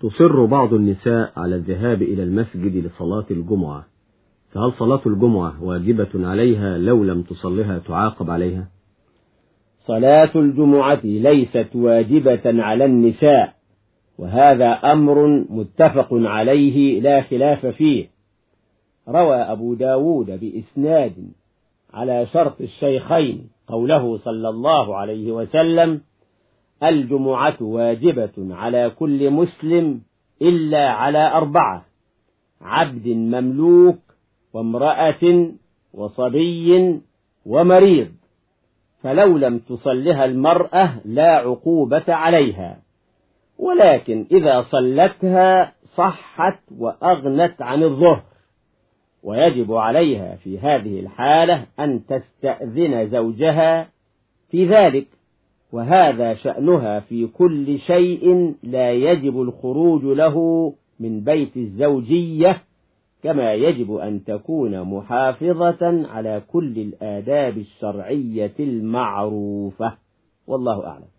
تصر بعض النساء على الذهاب إلى المسجد لصلاة الجمعة. فهل صلاة الجمعة واجبة عليها لو لم تصلها تعاقب عليها؟ صلاة الجمعة ليست واجبة على النساء وهذا أمر متفق عليه لا خلاف فيه. روى أبو داود بإسناد على شرط الشيخين قوله صلى الله عليه وسلم الجمعة واجبة على كل مسلم إلا على أربعة عبد مملوك وامرأة وصبي ومريض فلو لم تصلها المرأة لا عقوبة عليها. ولكن إذا صلتها صحت وأغنت عن الظهر. ويجب عليها في هذه الحالة أن تستأذن زوجها في ذلك. وهذا شأنها في كل شيء لا يجب الخروج له من بيت الزوجية كما يجب أن تكون محافظة على كل الآداب الشرعية المعروفة. والله أعلم.